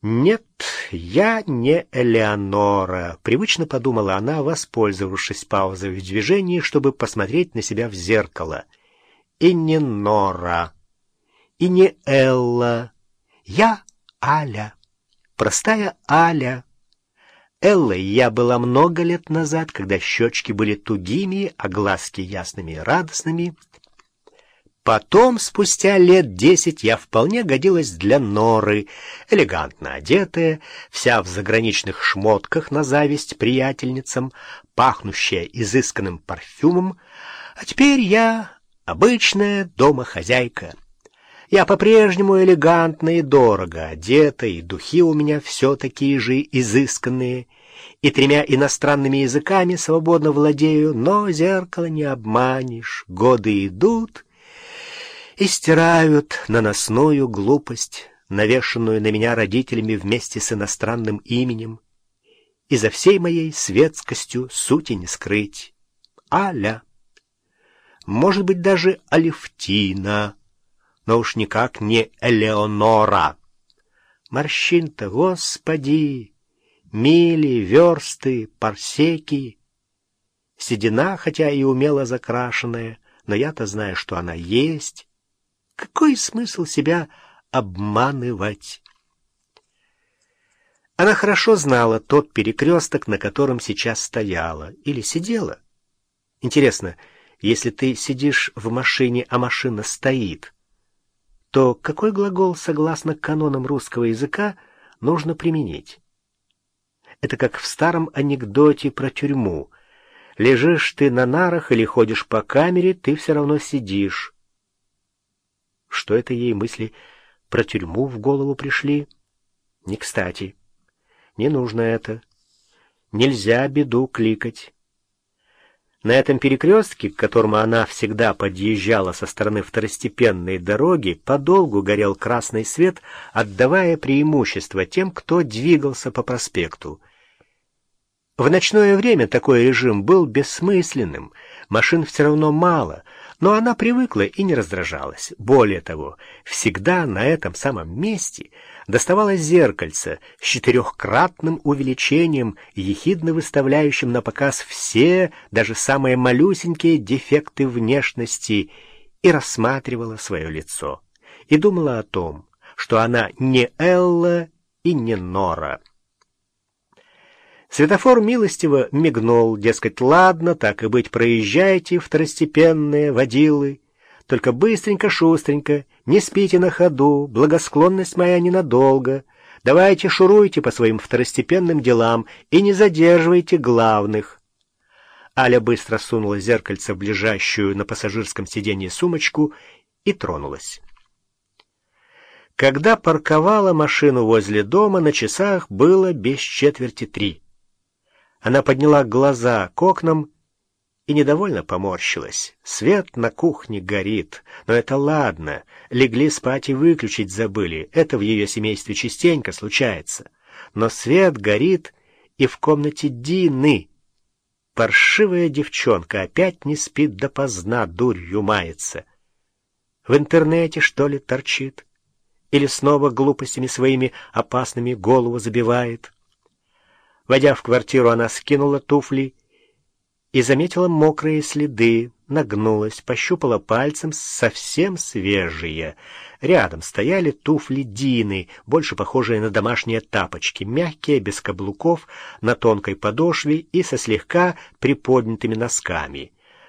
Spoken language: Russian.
«Нет, я не Элеонора», — привычно подумала она, воспользовавшись паузой в движении, чтобы посмотреть на себя в зеркало. «И не Нора, и не Элла. Я Аля, простая Аля». Эллой я была много лет назад, когда щечки были тугими, а глазки ясными и радостными — Потом, спустя лет десять, я вполне годилась для норы, элегантно одетая, вся в заграничных шмотках на зависть приятельницам, пахнущая изысканным парфюмом, а теперь я обычная домохозяйка. Я по-прежнему элегантно и дорого одета, и духи у меня все такие же изысканные, и тремя иностранными языками свободно владею, но зеркало не обманешь, годы идут — и стирают наносную глупость, навешанную на меня родителями вместе с иностранным именем, и за всей моей светскостью сути не скрыть. Аля. Может быть, даже Алевтина, но уж никак не Элеонора. Морщин-то, господи, мили, версты, парсеки. Седина, хотя и умело закрашенная, но я-то знаю, что она есть, какой смысл себя обманывать? Она хорошо знала тот перекресток, на котором сейчас стояла или сидела. Интересно, если ты сидишь в машине, а машина стоит, то какой глагол, согласно канонам русского языка, нужно применить? Это как в старом анекдоте про тюрьму. Лежишь ты на нарах или ходишь по камере, ты все равно сидишь. Что это ей мысли про тюрьму в голову пришли? Не кстати. Не нужно это. Нельзя беду кликать. На этом перекрестке, к которому она всегда подъезжала со стороны второстепенной дороги, подолгу горел красный свет, отдавая преимущество тем, кто двигался по проспекту. В ночное время такой режим был бессмысленным, машин все равно мало — но она привыкла и не раздражалась. Более того, всегда на этом самом месте доставалось зеркальце с четырехкратным увеличением, ехидно выставляющим на показ все, даже самые малюсенькие дефекты внешности, и рассматривала свое лицо. И думала о том, что она не Элла и не Нора. Светофор милостиво мигнул, дескать, ладно, так и быть, проезжайте, второстепенные водилы. Только быстренько, шустренько, не спите на ходу, благосклонность моя ненадолго. Давайте шуруйте по своим второстепенным делам и не задерживайте главных. Аля быстро сунула зеркальце в ближайшую на пассажирском сиденье сумочку и тронулась. Когда парковала машину возле дома, на часах было без четверти три. Она подняла глаза к окнам и недовольно поморщилась. Свет на кухне горит, но это ладно. Легли спать и выключить забыли. Это в ее семействе частенько случается. Но свет горит и в комнате Дины. Паршивая девчонка опять не спит допоздна, дурью мается. В интернете, что ли, торчит? Или снова глупостями своими опасными голову забивает? Войдя в квартиру, она скинула туфли и заметила мокрые следы, нагнулась, пощупала пальцем совсем свежие. Рядом стояли туфли Дины, больше похожие на домашние тапочки, мягкие, без каблуков, на тонкой подошве и со слегка приподнятыми носками.